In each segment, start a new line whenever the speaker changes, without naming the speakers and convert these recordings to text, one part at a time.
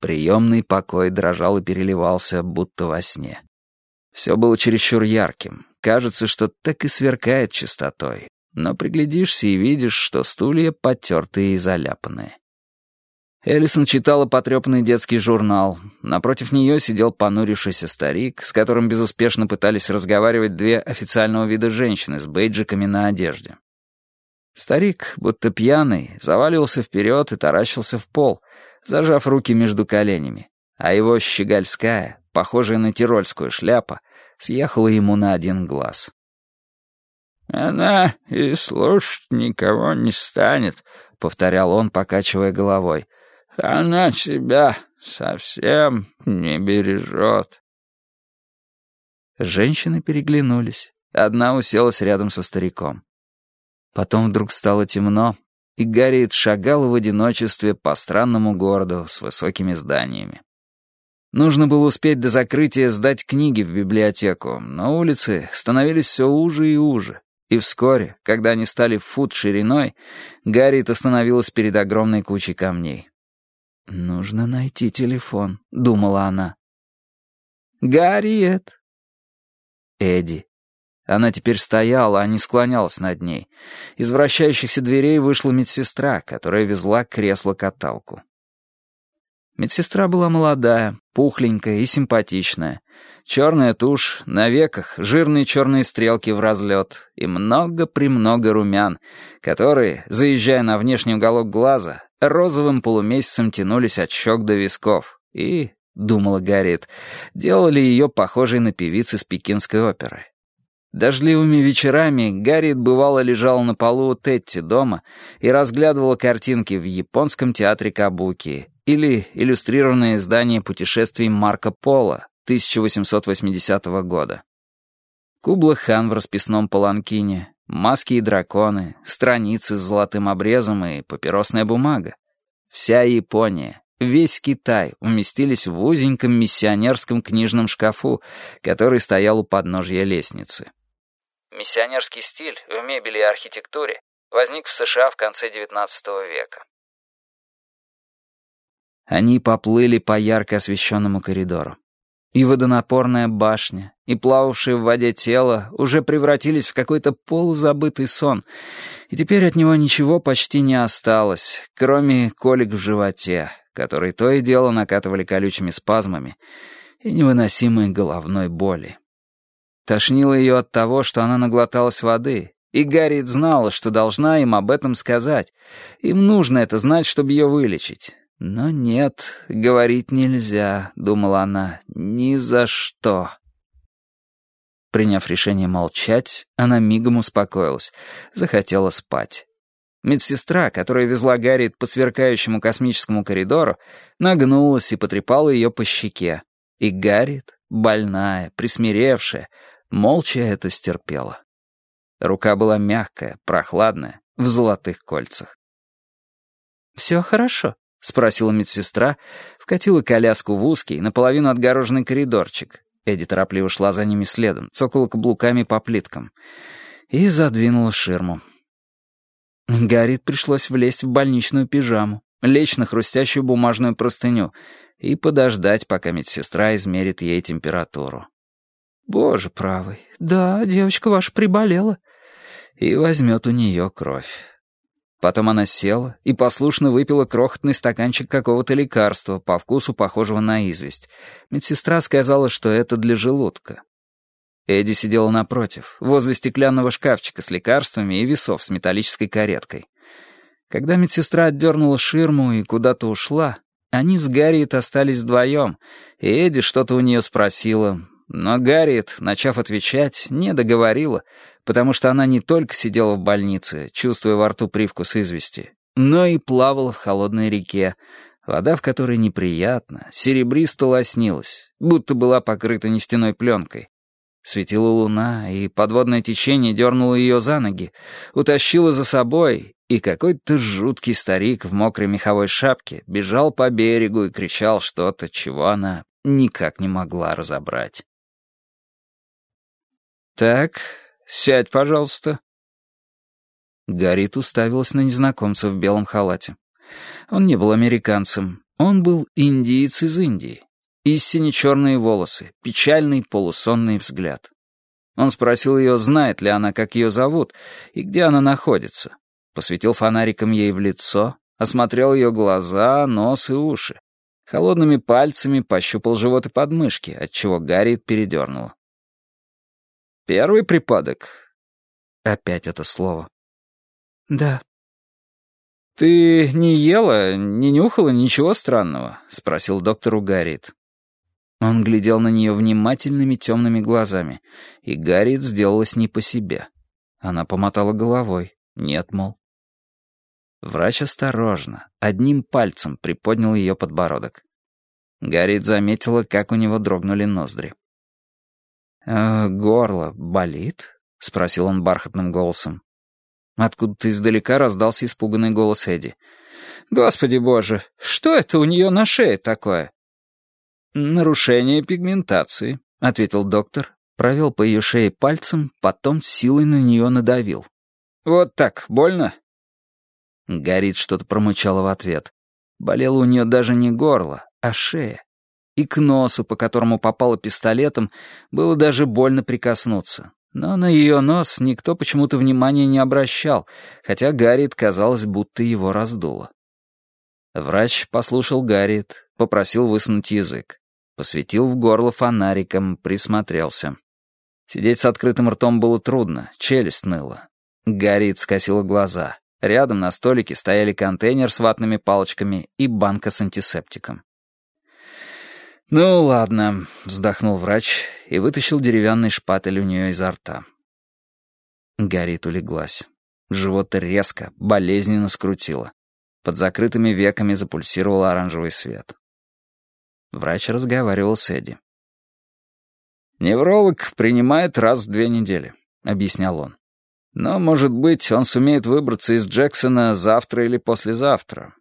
Приемный покой дрожал и переливался, будто во сне. Все было чересчур ярким. Кажется, что так и сверкает чистотой. Но приглядишься и видишь, что стулья потертые и заляпанные. Эллисон читала потрепанный детский журнал. Напротив нее сидел понурившийся старик, с которым безуспешно пытались разговаривать две официального вида женщины с бейджиками на одежде. Старик, будто пьяный, заваливался вперед и таращился в пол, зажав руки между коленями, а его щегольская, похожая на тирольскую шляпа, съехала ему на один глаз.
«Она и слушать никого не станет», — повторял он, покачивая головой. «Она тебя совсем не бережет».
Женщины переглянулись. Одна уселась рядом со стариком. Потом вдруг стало темно, и Гарриет шагала в одиночестве по странному городу с высокими зданиями. Нужно было успеть до закрытия сдать книги в библиотеку, но улицы становились все уже и уже. И вскоре, когда они стали фут шириной, Гарриет остановилась перед огромной кучей камней. «Нужно найти телефон», — думала она. «Гарриет!» Эдди. Она теперь стояла, а не склонялась над ней. Из вращающихся дверей вышла медсестра, которая везла кресло-каталку. Медсестра была молодая, пухленькая и симпатичная. Черная тушь, на веках жирные черные стрелки в разлет и много-премного румян, которые, заезжая на внешний уголок глаза, розовым полумесяцем тянулись от щек до висков и, думала Гарриет, делали ее похожей на певиц из пекинской оперы. Дождливыми вечерами Гарриет бывало лежала на полу у Тетти дома и разглядывала картинки в японском театре Кабуки или иллюстрированное издание путешествий Марко Поло 1880 года. Кубла-хан в расписном паланкине, маски и драконы, страницы с золотым обрезом и папиросная бумага. Вся Япония, весь Китай уместились в узеньком миссионерском книжном шкафу, который стоял у подножья лестницы. Миссионерский стиль в мебели и архитектуре возник в США в конце XIX века. Они поплыли по ярко освещенному коридору. И водонапорная башня, и плававшее в воде тело уже превратились в какой-то полузабытый сон, и теперь от него ничего почти не осталось, кроме колик в животе, которые то и дело накатывали колючими спазмами, и невыносимой головной боли. Тошнило ее от того, что она наглоталась воды, и Гарриет знала, что должна им об этом сказать. Им нужно это знать, чтобы ее вылечить. Но нет, говорить нельзя, думала она, ни за что. Приняв решение молчать, она мигом успокоилась, захотела спать. Медсестра, которая везла Гарриет по сверкающему космическому коридору, нагнулась и потрепала ее по щеке. И Гарриет, больная, присмиревшая, молча это стерпела. Рука была мягкая, прохладная, в золотых кольцах. «Все хорошо?» — спросила медсестра, вкатила коляску в узкий, наполовину отгороженный коридорчик. Эдди торопливо шла за ними следом, цокала каблуками по плиткам. И задвинула ширму. Гаррит пришлось влезть в больничную пижаму, лечь на хрустящую бумажную простыню и подождать, пока медсестра измерит ей температуру. «Боже правый, да, девочка ваша приболела». И возьмет у нее кровь. Потом она села и послушно выпила крохотный стаканчик какого-то лекарства, по вкусу похожего на известь. Медсестра сказала, что это для желудка. Эдди сидела напротив, возле стеклянного шкафчика с лекарствами и весов с металлической кареткой. Когда медсестра отдернула ширму и куда-то ушла, они с Гарриет остались вдвоем, и Эдди что-то у нее спросила, но Гарриет, начав отвечать, не договорила, потому что она не только сидела в больнице, чувствуя во рту привкус извести, но и плавала в холодной реке, вода в которой неприятно, серебристо лоснилась, будто была покрыта нефтяной пленкой. Светила луна, и подводное течение дернуло ее за ноги, утащило за собой, и какой-то жуткий старик в мокрой меховой шапке бежал по берегу и кричал что-то, чего она никак не могла разобрать. «Так, сядь, пожалуйста». Гарит уставилась на незнакомца в белом халате. Он не был американцем. Он был индиец из Индии. Истинно черные волосы, печальный полусонный взгляд. Он спросил ее, знает ли она, как ее зовут и где она находится. Посветил фонариком ей в лицо, осмотрел ее глаза, нос и уши. Холодными пальцами пощупал живот и подмышки, отчего Гарриет передернула. «Первый припадок?» Опять это слово.
«Да».
«Ты не ела, не нюхала ничего странного?» — спросил доктор у Гарриет. Он глядел на нее внимательными темными глазами, и Гарриет сделалась не по себе. Она помотала головой. «Нет, мол». Врач осторожно, одним пальцем приподнял ее подбородок. Гарриет заметила, как у него дрогнули ноздри. «Э, «Горло болит?» — спросил он бархатным голосом. Откуда-то издалека раздался испуганный голос Эдди. «Господи боже, что это у нее на шее такое?» «Нарушение пигментации», — ответил доктор, провел по ее шее пальцем, потом силой на нее надавил. «Вот так, больно?» Горит что-то промычало в ответ. Болело у нее даже не горло, а шея. И к носу, по которому попало пистолетом, было даже больно прикоснуться. Но на ее нос никто почему-то внимания не обращал, хотя Гарриет казалось, будто его раздуло. Врач послушал Гарриет, попросил высунуть язык. Посветил в горло фонариком, присмотрелся. Сидеть с открытым ртом было трудно, челюсть ныла. Гарриет скосила глаза. Рядом на столике стояли контейнер с ватными палочками и банка с антисептиком. «Ну ладно», — вздохнул врач и вытащил деревянный шпатель у нее изо рта. Гарит улеглась. Живот резко, болезненно скрутило. Под закрытыми веками запульсировал оранжевый свет. Врач разговаривал с Эдди. «Невролог принимает раз в две недели», — объяснял он. «Но, может быть, он сумеет выбраться из Джексона завтра или послезавтра».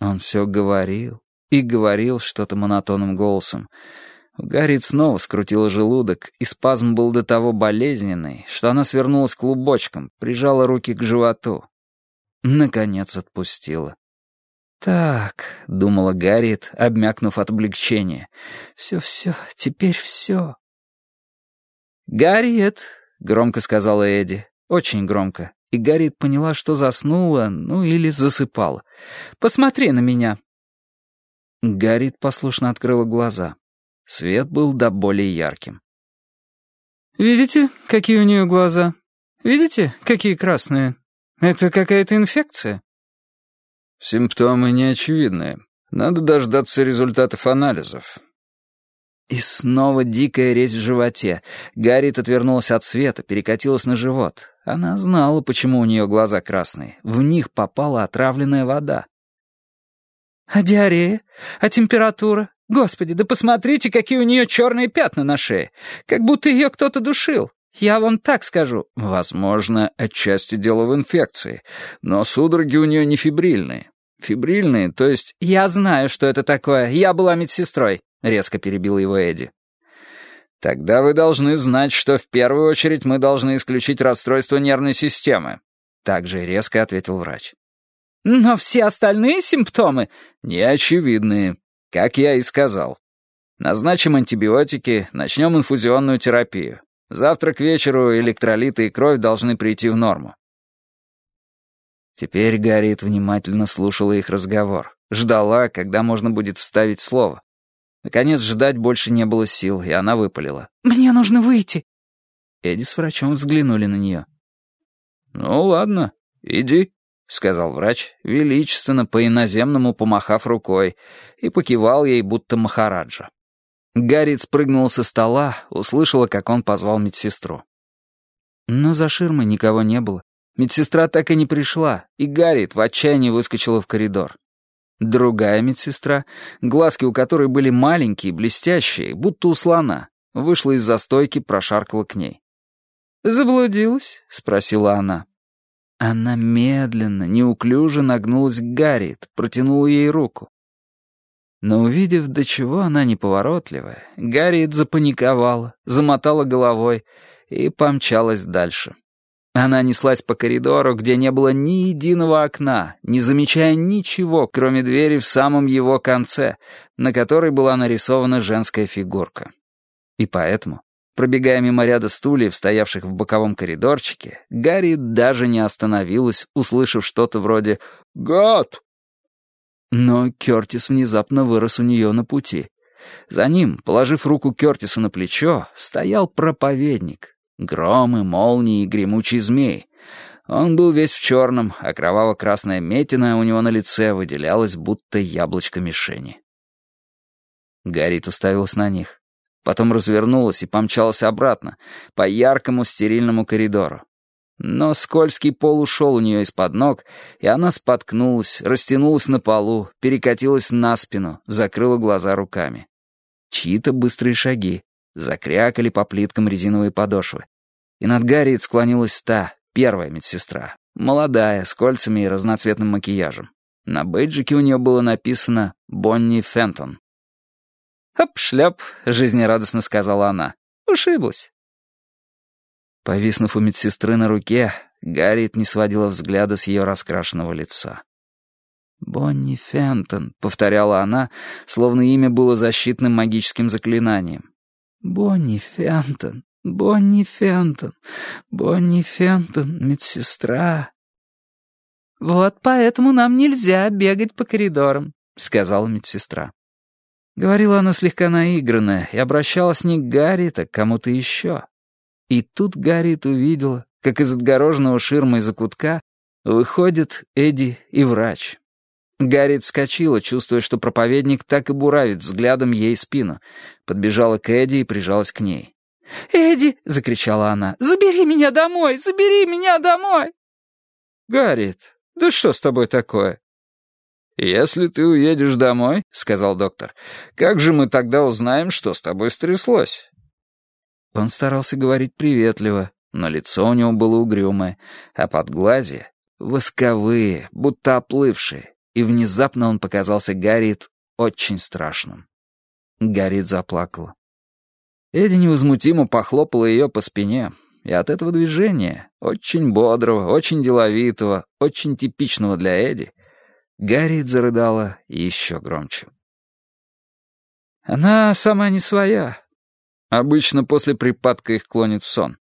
Он все говорил, и говорил что-то монотонным голосом. Гарриет снова скрутила желудок, и спазм был до того болезненный, что она свернулась клубочком, прижала руки к животу. Наконец отпустила. «Так», — думала Гарриет, обмякнув от облегчения, — «все-все, теперь все». «Гарриет», — громко сказала Эдди, очень громко, и Гарриет поняла, что заснула, ну или засыпала. «Посмотри на меня». Гарит послушно открыла глаза. Свет был до боли ярким.
«Видите, какие у нее глаза? Видите, какие красные? Это какая-то инфекция?»
«Симптомы неочевидные. Надо дождаться результатов анализов».
И снова дикая резь в животе. Гаррит отвернулась от света, перекатилась на живот. Она знала, почему у нее глаза красные. В них попала отравленная вода.
А диарея? А температура? Господи, да посмотрите, какие у нее черные пятна на шее. Как будто ее кто-то душил. Я вам так скажу.
Возможно, отчасти дело в инфекции. Но судороги у нее не фибрильные. Фибрильные, то есть...
Я знаю, что это такое. Я была медсестрой. Резко перебил его Эдди.
Тогда вы должны знать, что в первую очередь мы должны исключить расстройство нервной системы.
Также резко ответил врач.
Но все остальные симптомы
неочевидные, как я и сказал. Назначим антибиотики, начнем инфузионную терапию. Завтра к вечеру электролиты и кровь должны прийти в норму.
Теперь Гарриет внимательно слушала их разговор. Ждала, когда можно будет вставить слово. Наконец, ждать больше не было сил, и она выпалила.
«Мне нужно выйти».
Эдди с врачом взглянули на нее.
«Ну ладно, иди». — сказал врач, величественно по-иноземному помахав рукой, и покивал ей, будто махараджа.
Гарриет спрыгнула со стола, услышала, как он позвал медсестру. Но за ширмой никого не было. Медсестра так и не пришла, и Гарриет в отчаянии выскочила в коридор. Другая медсестра, глазки у которой были маленькие, блестящие, будто у слона, вышла из застойки, прошаркала к ней.
«Заблудилась?» — спросила она.
Она медленно, неуклюже нагнулась к Гарриет, протянула ей руку. Но увидев, до чего она неповоротливая, Гарриет запаниковала, замотала головой и помчалась дальше. Она неслась по коридору, где не было ни единого окна, не замечая ничего, кроме двери в самом его конце, на которой была нарисована женская фигурка. И поэтому, пробегая мимо ряда стульев, стоявших в боковом коридорчике, Гарри даже не остановилась, услышав что-то вроде «Гад!». Но Кертис внезапно вырос у нее на пути. За ним, положив руку Кертису на плечо, стоял проповедник, Громы, молнии и гремучий змей. Он был весь в черном, а кроваво-красная метина у него на лице выделялась, будто яблочко мишени. Гарит уставилась на них. Потом развернулась и помчалась обратно, по яркому стерильному коридору. Но скользкий пол ушел у нее из-под ног, и она споткнулась, растянулась на полу, перекатилась на спину, закрыла глаза руками. Чьи-то быстрые шаги. Закрякали по плиткам резиновые подошвы. И над Гарриет склонилась та, первая медсестра. Молодая, с кольцами и разноцветным макияжем. На бейджике у нее было написано «Бонни Фентон». «Хоп-шляп», — жизнерадостно сказала она. «Ушиблась». Повиснув у медсестры на руке, Гарриет не сводила взгляда с ее раскрашенного лица. «Бонни Фентон», — повторяла она, словно имя было защитным магическим заклинанием. Бонни Фентон, Бонни Фентон, Бонни Фентон, медсестра. «Вот поэтому нам нельзя бегать по коридорам», — сказала медсестра. Говорила она слегка наигранно и обращалась не к Гарри, так к кому-то еще. И тут Гарриет увидела, как из отгороженного ширмы из-за кутка выходит Эдди и врач. Гарри вскочила, чувствуя, что проповедник так и буравит взглядом ей спину. Подбежала к Эдди и прижалась к ней. «Эдди!» — закричала она. «Забери меня домой! Забери меня домой!» «Гарриет, да что с тобой такое?» «Если ты уедешь домой, — сказал доктор, — как же мы тогда узнаем, что с тобой стряслось?» Он старался говорить приветливо, но лицо у него было угрюмое, а под глази — восковые, будто оплывшие, и внезапно он показался Гарриет очень страшным. Гарриет заплакала. Эдди невозмутимо похлопала ее по спине, и от этого движения, очень бодрого, очень деловитого, очень типичного для Эдди, Гарриет зарыдала еще громче. Она сама не своя. Обычно после припадка их клонит в сон.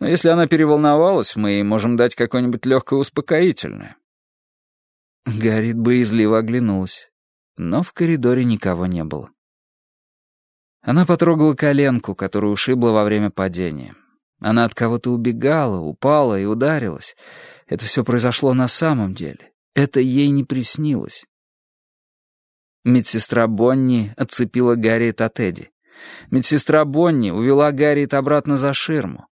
Но если она переволновалась, мы ей можем дать какое-нибудь легкое успокоительное. Гаррит боязливо оглянулась, но в коридоре никого не было. Она потрогала коленку, которую ушибла во время падения. Она от кого-то убегала, упала и ударилась. Это все произошло на самом деле. Это ей не приснилось. Медсестра Бонни отцепила Гарриет от Эдди. Медсестра Бонни увела Гарриет обратно за ширму.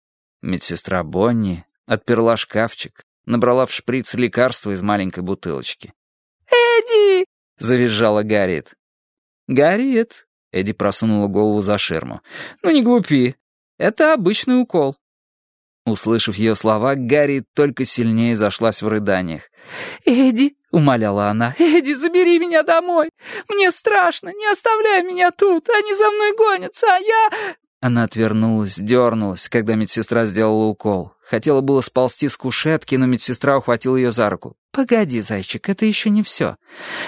Медсестра Бонни отперла шкафчик, набрала в шприц лекарства из маленькой бутылочки.
«Эдди!»
— завизжала Гарриет. «Гарриет!» — Эдди просунула голову за ширму. «Ну не глупи. Это обычный укол». Услышав ее слова, Гарри только сильнее зашлась в рыданиях.
«Эдди!» — умоляла она. «Эдди, забери меня домой! Мне страшно! Не оставляй меня тут! Они за мной гонятся, а я...»
Она отвернулась, дернулась, когда медсестра сделала укол. Хотела было сползти с кушетки, но медсестра ухватила ее за руку. «Погоди, зайчик, это еще не все».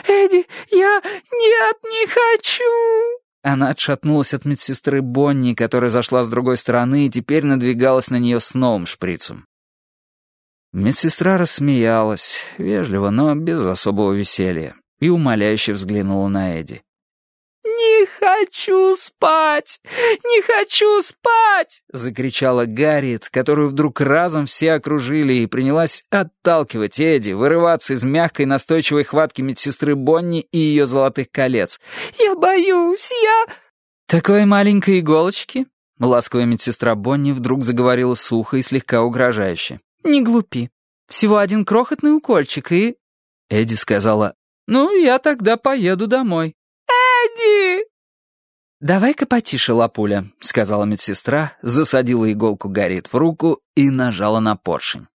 «Эдди, я... Нет, не хочу!»
Она отшатнулась от медсестры Бонни, которая зашла с другой стороны и теперь надвигалась на нее с новым шприцем. Медсестра рассмеялась, вежливо, но без особого веселья, и умоляюще взглянула на Эдди.
«Не хочу спать! Не хочу спать!» — закричала Гарриет, которую вдруг разом все окружили и принялась отталкивать Эдди, вырываться из мягкой настойчивой хватки медсестры Бонни и ее золотых колец. «Я боюсь, я...»
«Такой маленькой иголочки?» — ласковая медсестра Бонни вдруг заговорила сухо и слегка угрожающе. «Не глупи. Всего один крохотный укольчик и...» Эдди сказала, «Ну, я тогда поеду домой».
Эдди!»
«Давай-ка потише, лапуля», — сказала медсестра, засадила иголку Гарриет в руку и нажала на поршень.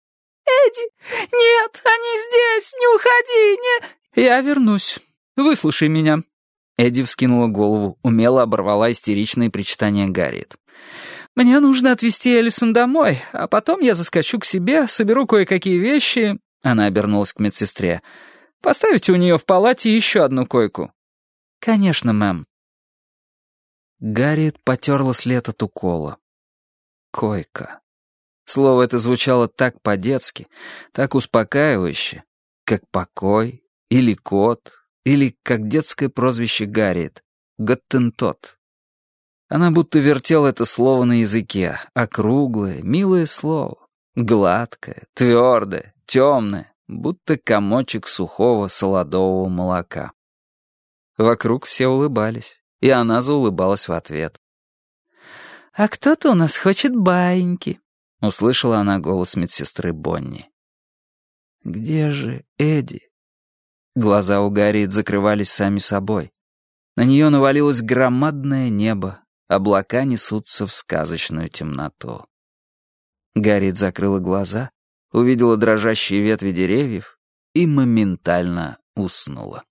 «Эдди! Нет, они здесь! Не уходи! Не...»
«Я вернусь. Выслушай меня». Эдди вскинула голову, умело оборвала истеричные причитания Гарриет.
«Мне нужно отвезти Элисон домой, а потом я заскочу к себе, соберу кое-какие вещи...» Она обернулась к медсестре. «Поставите у нее в палате еще одну койку». «Конечно, мэм». Гарриет потерла след от укола. «Койка». Слово это звучало так по-детски, так успокаивающе, как покой или кот, или как детское прозвище Гарриет — Готтентот. Она будто вертела это слово на языке, округлое, милое слово, гладкое, твердое, темное, будто комочек сухого солодового молока. Вокруг все улыбались, и она заулыбалась в ответ. «А кто-то у нас хочет баиньки», — услышала она голос медсестры Бонни. «Где же Эдди?» Глаза у Гарриет закрывались сами собой. На нее навалилось громадное небо, Облака несутся в сказочную темноту. Гарриет закрыла глаза, увидела дрожащие ветви деревьев и моментально уснула.